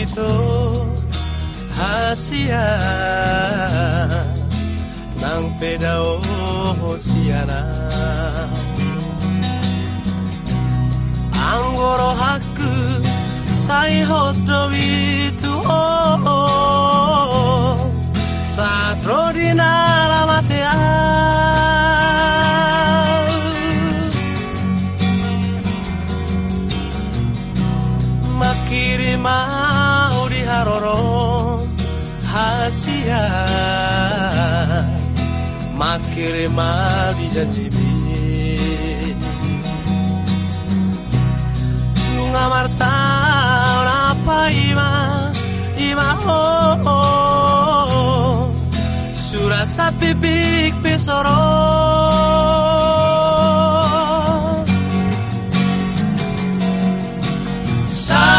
ito hasia ng pedao siana Anggoro haku sai hoto itu oh satro di nalamatea hasia makiri mau dijanjibi nunga marta apa ima ima oh, oh. surasa pipik pesoro Sai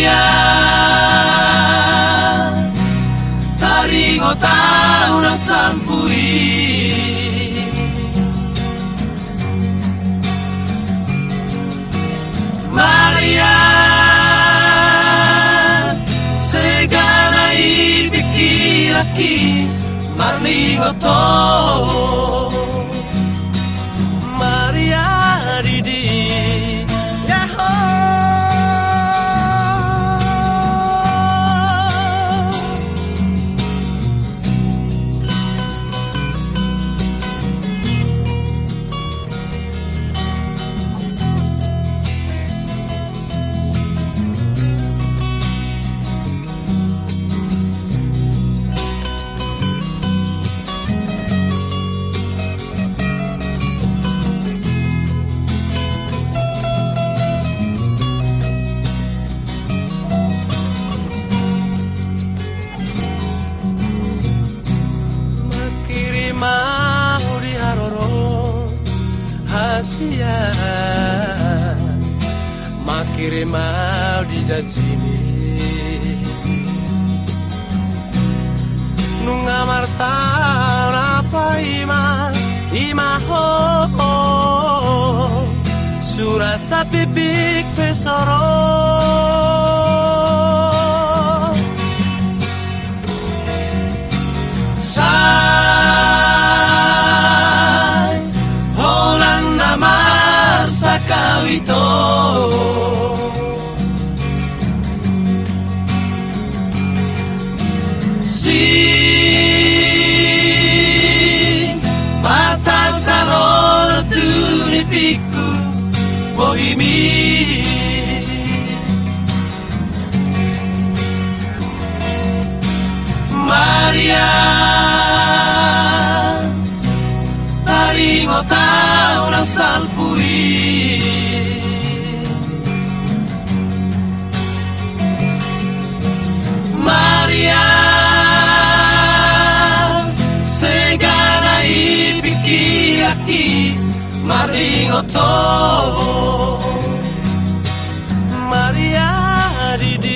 Maria, Taringo tauna sampui Maria Segana i pikiraki Marligo to hasia Makiri mau dijajimi Nunga marta apa ima ima ho. Surasa pipik pesoro sarò tuni pikku bohimi. Maria arrivo ta una salvo marigo todo. María, di,